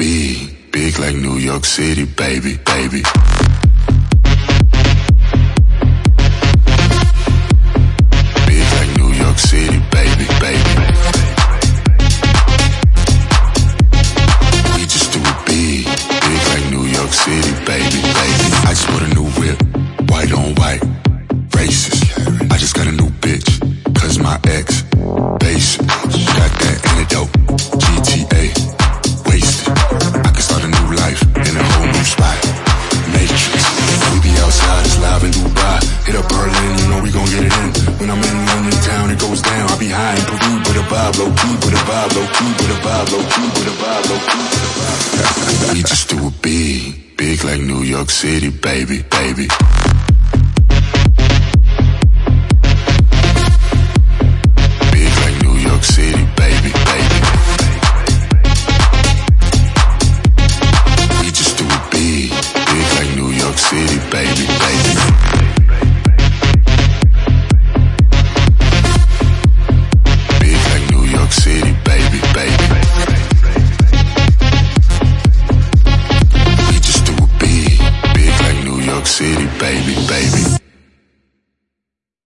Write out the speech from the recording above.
big, big like New York City, baby, baby. Peru with a with a with a with a with a. We just do it big, big like New York City, baby, baby. City, baby, baby.